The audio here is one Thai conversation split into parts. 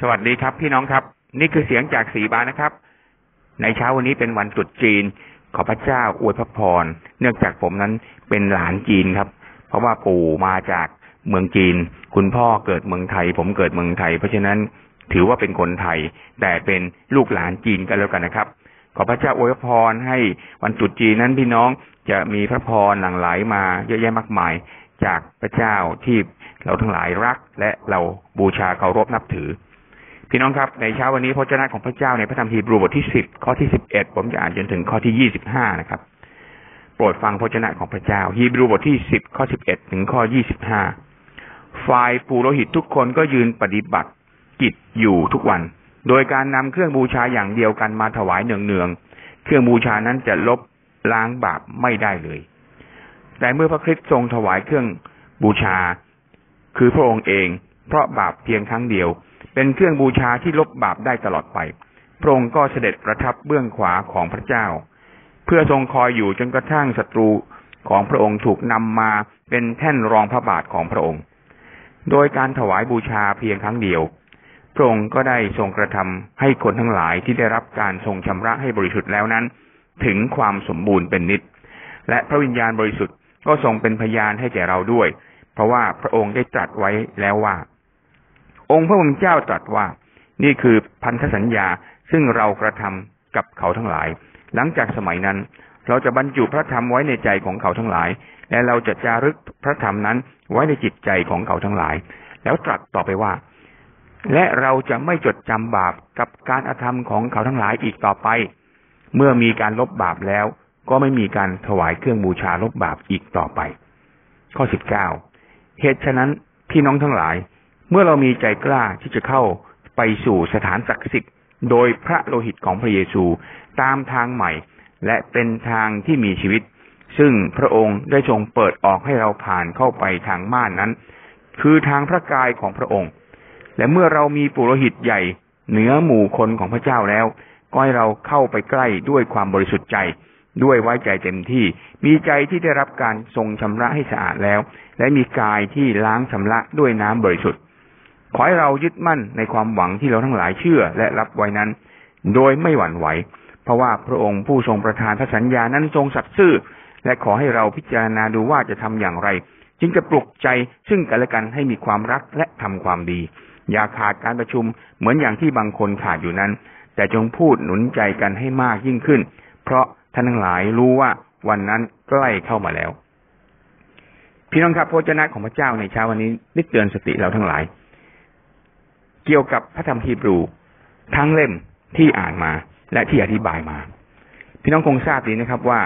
สวัสดีครับพี่น้องครับ นี่คือเสียงจากสีบานนะครับ ในเช้าวันนี้เป็นวันตรุษจีน ขอพระเจ้าอวยพระพร เนื่องจากผมนั้นเป็นหลานจีนครับ เพราะว่าปู่มาจากเมืองจีน คุณพ่อเกิดเมืองไทย ผมเกิดเมืองไทย เพราะฉะนั้นถือว่าเป็นคนไทย แต่เป็นลูกหลานจีนกันแล้วกันนะครับ ขอพระเจ้าอวยพรให้วันตรุษจีนนั้นพี่น้องจะมีพระพรหลั่งไหลมาเยอะแยะมากมายจากพระเจ้าที่เราทั้งหลายรักและเราบูชาเคารพนับถือ พี่น้องครับในเช้าวันนี้พระเจ้าของพระเจ้าในพระธรรมฮีบรูบทที่สิบข้อที่สิบเอ็ดผมจะอ่านจนถึงข้อที่ยี่สิบห้านะครับ โปรดฟังพระเจ้าของพระเจ้าฮีบรูบทที่สิบข้อสิบเอ็ดถึงข้อยี่สิบห้าฝ่ายปุโรหิตทุกคนก็ยืนปฏิบัติกิจอยู่ทุกวัน โดยการนำเครื่องบูชาอย่างเดียวกันมาถวายเนืองๆเครื่องบูชานั้นจะลบล้างบาปไม่ได้เลย แต่เมื่อพระคริสต์ทรงถวายเครื่องบูชา คือพระองค์เอง เพราะบาปเพียงครั้งเดียว เป็นเครื่องบูชาที่ลบบาปได้ตลอดไป พระองค์ก็เสด็จประทับเบื้องขวาของพระเจ้า เพื่อทรงคอยอยู่จนกระทั่งศัตรูของพระองค์ถูกนำมาเป็นแท่นรองพระบาทของพระองค์ โดยการถวายบูชาเพียงครั้งเดียว พระองค์ก็ได้ทรงกระทำให้คนทั้งหลายที่ได้รับการทรงชำระให้บริสุทธิ์แล้วนั้น ถึงความสมบูรณ์เป็นนิด และพระวิญญาณบริสุทธิ์ก็ทรงเป็นพยานให้แก่เราด้วย เพราะว่าพระองค์ได้ตรัสไว้แล้วว่า องค์พระผู้เป็นเจ้าตรัสว่า นี่คือพันธสัญญาซึ่งเรากระทำกับเขาทั้งหลาย หลังจากสมัยนั้น เราจะบรรจุพระธรรมไว้ในใจของเขาทั้งหลาย และเราจะจารึกพระธรรมนั้นไว้ในจิตใจของเขาทั้งหลาย แล้วตรัสต่อไปว่า และเราจะไม่จดจำบาปกับการอาธรรมของเขาทั้งหลายอีกต่อไป เมื่อมีการลบบาปแล้ว ก็ไม่มีการถวายเครื่องบูชาลบบาปอีกต่อไป ข้อสิบเก้าเหตุฉะนั้นพี่น้องทั้งหลาย เมื่อเรามีใจกล้าที่จะเข้าไปสู่สถานศักดิ์สิทธิ์โดยพระโลหิตของพระเยซูตามทางใหม่ และเป็นทางที่มีชีวิต ซึ่งพระองค์ได้ทรงเปิดออกให้เราผ่านเข้าไปทางม่านนั้น คือทางพระกายของพระองค์ และเมื่อเรามีปุโรหิตใหญ่เหนือหมู่คนของพระเจ้าแล้วก็ให้เราเข้าไปใกล้ด้วยความบริสุทธิ์ใจ ด้วยไว้ใจเต็มที่ มีใจที่ได้รับการทรงชำระให้สะอาดแล้ว และมีกายที่ล้างชำระด้วยน้ำบริสุทธิ์ ขอให้เรายึดมั่นในความหวังที่เราทั้งหลายเชื่อและรับไว้นั้น โดยไม่หวั่นไหว เพราะว่าพระองค์ผู้ทรงประทานพระสัญญานั้นทรงสัตย์ซื่อ และขอให้เราพิจารณาดูว่าจะทำอย่างไร จึงจะปลุกใจซึ่งกันและกันให้มีความรักและทำความดี อย่าขาดการประชุมเหมือนอย่างที่บางคนขาดอยู่นั้น แต่จงพูดหนุนใจกันให้มากยิ่งขึ้น เพราะท่านทั้งหลายรู้ว่าวันนั้นใกล้เข้ามาแล้ว พี่น้องครับพระเจ้าของพระเจ้าในเช้าวันนี้ได้เตือนสติเราทั้งหลาย เกี่ยวกับพระธรรมฮีบรู ทั้งเล่มที่อ่านมา และที่อธิบายมา พี่น้องคงทราบดีนะครับว่า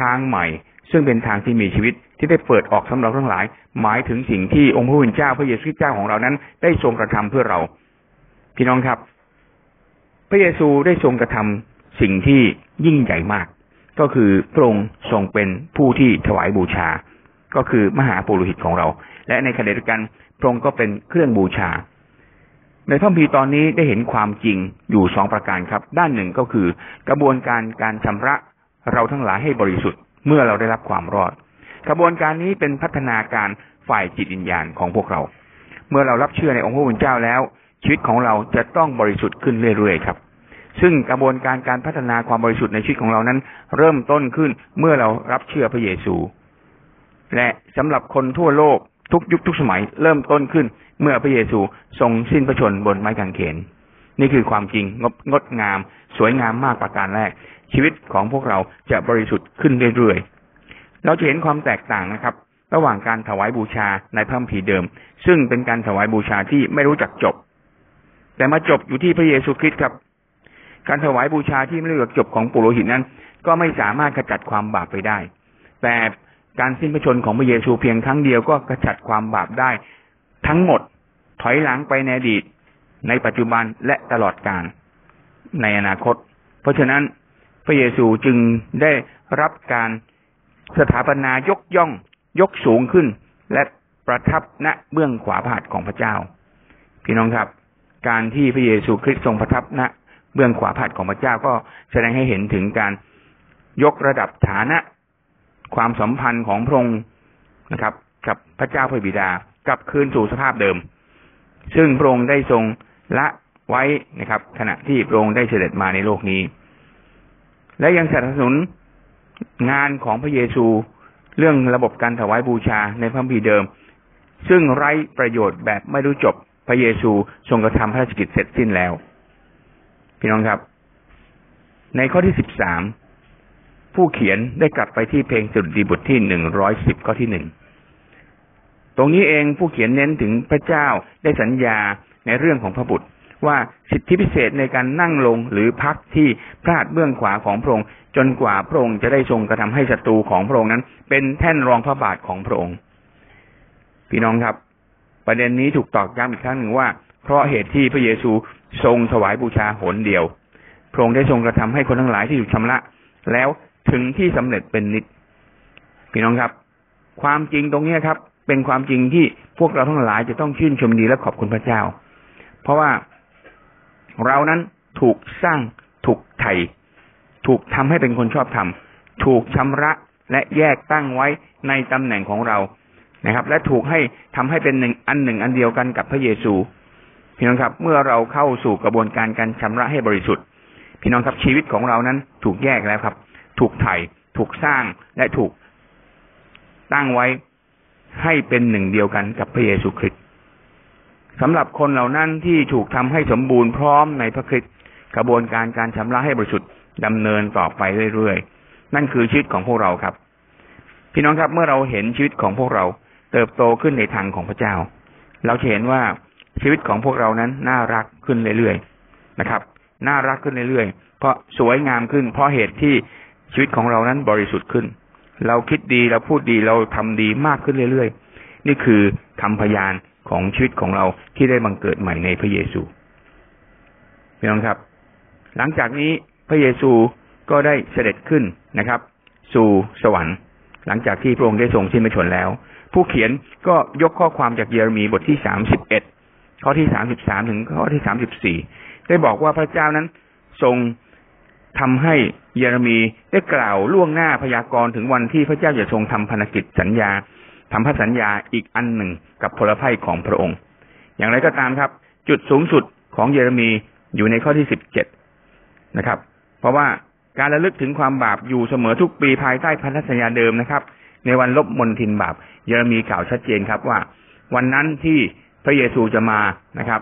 ทางใหม่ซึ่งเป็นทางที่มีชีวิตที่ได้เปิดออกสำหรับทั้งหลาย หมายถึงสิ่งที่องค์พระผู้เป็นเจ้าพระเยซูคริสต์เจ้าของเรานั้น ได้ทรงกระทำเพื่อเรา พี่น้องครับ พระเยซูได้ทรงกระทำสิ่งที่ยิ่งใหญ่มาก ก็คือพระองค์ทรงเป็นผู้ที่ถวายบูชา ก็คือมหาปุโรหิตของเรา และในขณะเดียวกันพระองค์ก็เป็นเครื่องบูชา ในท่อมพีตอนนี้ได้เห็นความจริงอยู่สองประการครับ ด้านหนึ่งก็คือ กระบวนการการชำระเราทั้งหลายให้บริสุทธิ์เมื่อเราได้รับความรอด กระบวนการนี้เป็นพัฒนาการฝ่ายจิตวิญญาณของพวกเรา เมื่อเรารับเชื่อในองค์พระผู้เป็นเจ้าแล้ว ชีวิตของเราจะต้องบริสุทธิ์ขึ้นเรื่อยๆครับ ซึ่งกระบวนการการพัฒนาความบริสุทธิ์ในชีวิตของเรานั้น เริ่มต้นขึ้นเมื่อเรารับเชื่อพระเยซู และสำหรับคนทั่วโลก ทุกยุคทุกสมัยเริ่มต้นขึ้น เมื่อพระเยซูทรงสิ้นพระชนบนไม้กางเขน นี่คือความจริงงดงดงาม สวยงามมากประการแรก ชีวิตของพวกเราจะบริสุทธิ์ขึ้นเรื่อยๆ เราจะเห็นความแตกต่างนะครับ ระหว่างการถวายบูชาในพระคัมภีเดิม ซึ่งเป็นการถวายบูชาที่ไม่รู้จักจบ แต่มาจบอยู่ที่พระเยซูคริสต์ครับ การถวายบูชาที่ไม่รู้จักจบของปุโรหิตนั้น ก็ไม่สามารถขจัดความบาปไปได้ แต่ การสิ้นพระชนของพระเยซูเพียงครั้งเดียวก็ขจัดความบาปได้ ทั้งหมดถอยหลังไปในอดีต ในปัจจุบันและตลอดกาลในอนาคต เพราะฉะนั้นพระเยซูจึงได้รับการสถาปนายกย่องยกสูงขึ้น และประทับณเบื้องขวาผาดของพระเจ้า พี่น้องครับ การที่พระเยซูคริสต์ทรงประทับณเบื้องขวาผาดของพระเจ้าก็แสดงให้เห็นถึงการยกระดับฐานะ ความสัมพันธ์ของพระองค์นะครับ กับพระเจ้าพระบิดากลับคืนสู่สภาพเดิม ซึ่งพระองค์ได้ทรงละไว้นะครับ ขณะที่พระองค์ได้เสด็จมาในโลกนี้ และยังสนับสนุนงานของพระเยซูเรื่องระบบการถวายบูชาในพระพีเดิม ซึ่งไร้ประโยชน์แบบไม่รู้จบพระเยซูทรงกระทำพระราชกิจเสร็จสิ้นแล้ว พี่น้องครับ ในข้อที่สิบสาม ผู้เขียนได้กลับไปที่เพลงสุดดีบทที่หนึ่งร้อยสิบข้อที่หนึ่งตรงนี้เองผู้เขียนเน้นถึงพระเจ้าได้สัญญาในเรื่องของพระบุตร ว่าสิทธิพิเศษในการนั่งลงหรือพักที่พลาดเบื้องขวาของพระองค์ จนกว่าพระองค์จะได้ทรงกระทำให้ศัตรูของพระองค์นั้น เป็นแท่นรองพระบาทของพระองค์ พี่น้องครับ ประเด็นนี้ถูกตอกย้ำอีกครั้งหนึ่งว่า เพราะเหตุที่พระเยซูทรงถวายบูชาหนเดียว พระองค์ได้ทรงกระทำให้คนทั้งหลายที่ถูกชำระ แล้ว ถึงที่สำเร็จเป็นนิจพี่น้องครับ ความจริงตรงนี้ครับ เป็นความจริงที่พวกเราทั้งหลายจะต้องชื่นชมดีและขอบคุณพระเจ้า เพราะว่าเรานั้นถูกสร้างถูกไถ่ถูกทำให้เป็นคนชอบธรรมถูกชำระและแยกตั้งไว้ในตำแหน่งของเรานะครับ และถูกให้ทำให้เป็นหนึ่งอันหนึ่งอันเดียวกันกับพระเยซูพี่น้องครับ เมื่อเราเข้าสู่กระบวนการการชำระให้บริสุทธิ์ พี่น้องครับชีวิตของเรานั้นถูกแยกแล้วครับ ถูกไถ่ถูกสร้างและถูกตั้งไว้ให้เป็นหนึ่งเดียวกันกับพระเยซูคริสต์สำหรับคนเหล่านั้นที่ถูกทำให้สมบูรณ์พร้อมในพระคริสต์กระบวนการการชำระให้บริสุทธิ์ดำเนินต่อไปเรื่อยๆ นั่นคือชีวิตของพวกเราครับ พี่น้องครับเมื่อเราเห็นชีวิตของพวกเราเติบโตขึ้นในทางของพระเจ้า เราเห็นว่าชีวิตของพวกเรานั้นน่ารักขึ้นเรื่อยๆนะครับ น่ารักขึ้นเรื่อยๆ เพราะสวยงามขึ้นเพราะเหตุที่ ชีวิตของเรานั้นบริสุทธิ์ขึ้น เราคิดดีเราพูดดีเราทำดีมากขึ้นเรื่อยๆ นี่คือคำพยานของชีวิตของเราที่ได้บังเกิดใหม่ในพระเยซูพี่น้องครับ หลังจากนี้พระเยซูก็ได้เสด็จขึ้นนะครับ สู่สวรรค์ หลังจากที่พระองค์ได้ทรงสิ้นพระชนแล้ว ผู้เขียนก็ยกข้อความจากเยเรมีบทที่สามสิบเอ็ดข้อที่สามสิบสามถึงข้อที่สามสิบสี่ได้บอกว่าพระเจ้านั้นทรง ทำให้เยเรมีได้กล่าวล่วงหน้าพยากรณ์ถึงวันที่พระเจ้าจะทรงทำพันธกิจสัญญาทำพระสัญญาอีกอันหนึ่งกับพลภัยของพระองค์ อย่างไรก็ตามครับ จุดสูงสุดของเยเรมีอยู่ในข้อที่สิบเจ็ดนะครับ เพราะว่าการระลึกถึงความบาปอยู่เสมอทุกปีภายใต้พันธสัญญาเดิมนะครับ ในวันลบมนทินบาป เยเรมีกล่าวชัดเจนครับว่า วันนั้นที่พระเยซูจะมานะครับ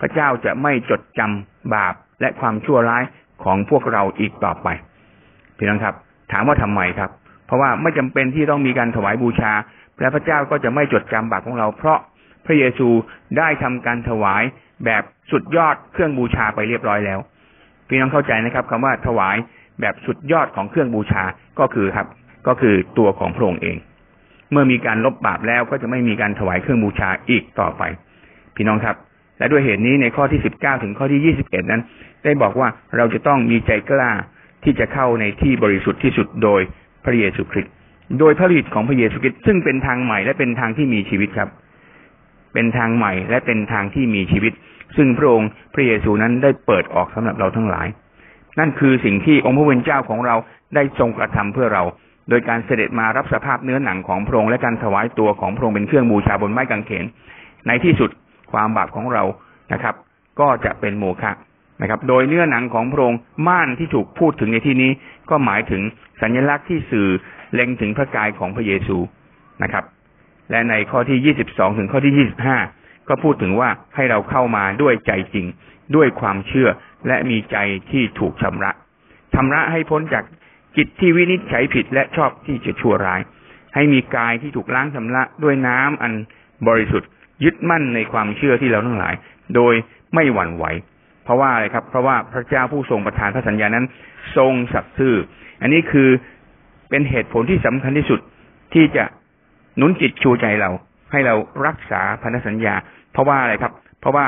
พระเจ้าจะไม่จดจำบาปและความชั่วร้าย ของพวกเราอีกต่อไปพี่น้องครับ ถามว่าทำไมครับ เพราะว่าไม่จำเป็นที่ต้องมีการถวายบูชาและพระเจ้าก็จะไม่จดจำบาปของเรา เพราะพระเยซูได้ทำการถวายแบบสุดยอดเครื่องบูชาไปเรียบร้อยแล้ว พี่น้องเข้าใจนะครับคำว่าถวายแบบสุดยอดของเครื่องบูชาก็คือครับ ก็คือตัวของพระองค์เอง เมื่อมีการลบบาปแล้วก็จะไม่มีการถวายเครื่องบูชาอีกต่อไป พี่น้องครับ และด้วยเหตุนี้ในข้อที่สิบเก้าถึงข้อที่ยี่สิบเอ็ดนั้น ได้บอกว่าเราจะต้องมีใจกล้าที่จะเข้าในที่บริสุทธิ์ที่สุดโดยพระเยซูคริสต์โดยพระฤทธิ์ของพระเยซูคริสต์ซึ่งเป็นทางใหม่และเป็นทางที่มีชีวิตครับ เป็นทางใหม่และเป็นทางที่มีชีวิต ซึ่งพระองค์พระเยซูนั้นได้เปิดออกสำหรับเราทั้งหลาย นั่นคือสิ่งที่องค์พระผู้เป็นเจ้าของเราได้ทรงกระทำเพื่อเรา โดยการเสด็จมารับสภาพเนื้อหนังของพระองค์และการถวายตัวของพระองค์เป็นเครื่องบูชาบนไม้กางเขน ในที่สุด ความบาปของเรานะครับ ก็จะเป็นโมฆะนะครับ โดยเนื้อหนังของพระองค์ม่านที่ถูกพูดถึงในที่นี้ ก็หมายถึงสัญลักษณ์ที่สื่อเล็งถึงพระกายของพระเยซูนะครับ และในข้อที่ยี่สิบสองถึงข้อที่ยี่สิบห้าก็พูดถึงว่าให้เราเข้ามาด้วยใจจริง ด้วยความเชื่อและมีใจที่ถูกชำระชำระให้พ้นจากจิตที่วินิจฉัยผิดและชอบที่จะชั่วร้าย ให้มีกายที่ถูกล้างชำระด้วยน้ำอันบริสุทธิ์ ยึดมั่นในความเชื่อที่เราทั้งหลาย โดยไม่หวั่นไหว เพราะว่าอะไรครับ เพราะว่าพระเจ้าผู้ทรงประทานพระสัญญานั้น ทรงสัตย์ซื่อ อันนี้คือเป็นเหตุผลที่สำคัญที่สุดที่จะหนุนจิตชูใจเรา ให้เรารักษาพันธสัญญา เพราะว่าอะไรครับ เพราะว่า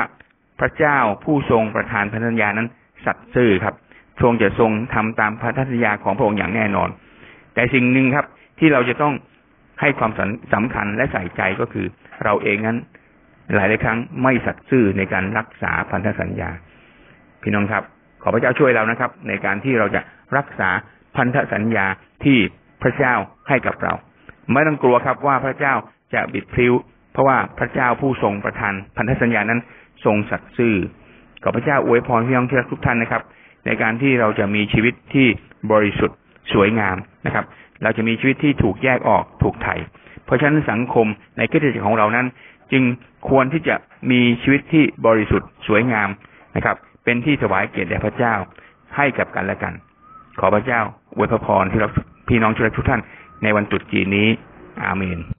พระเจ้าผู้ทรงประทานพันธสัญญานั้น สัตย์ซื่อครับทรงจะทรงทำตามพันธสัญญาของพระองค์อย่างแน่นอน แต่สิ่งหนึ่งครับ ที่เราจะต้องให้ความสำคัญและใส่ใจก็คือ เราเองนั้น หลายหลายครั้งไม่สัตย์ซื่อในการรักษาพันธสัญญา พี่น้องครับ ขอพระเจ้าช่วยเรานะครับ ในการที่เราจะรักษาพันธสัญญาที่พระเจ้าให้กับเรา ไม่ต้องกลัวครับว่าพระเจ้าจะบิดพลิ้ว เพราะว่าพระเจ้าผู้ทรงประทานพันธสัญญานั้นทรงสัตย์ซื่อขอพระเจ้าอวยพรพี่น้องที่รักทุกท่านนะครับ ในการที่เราจะมีชีวิตที่บริสุทธิ์สวยงามนะครับ เราจะมีชีวิตที่ถูกแยกออกถูกไถ่ ราะฉะนั้นสังคมในคริสตจักรของเรานั้น จึงควรที่จะมีชีวิตที่บริสุทธิ์สวยงามนะครับ เป็นที่ถวายเกียรติแด่พระเจ้าให้กับกันและกัน ขอพระเจ้าอวยพรที่เราพี่น้องชุดทุกท่านในวันตรุษจีนนี้ อาเมน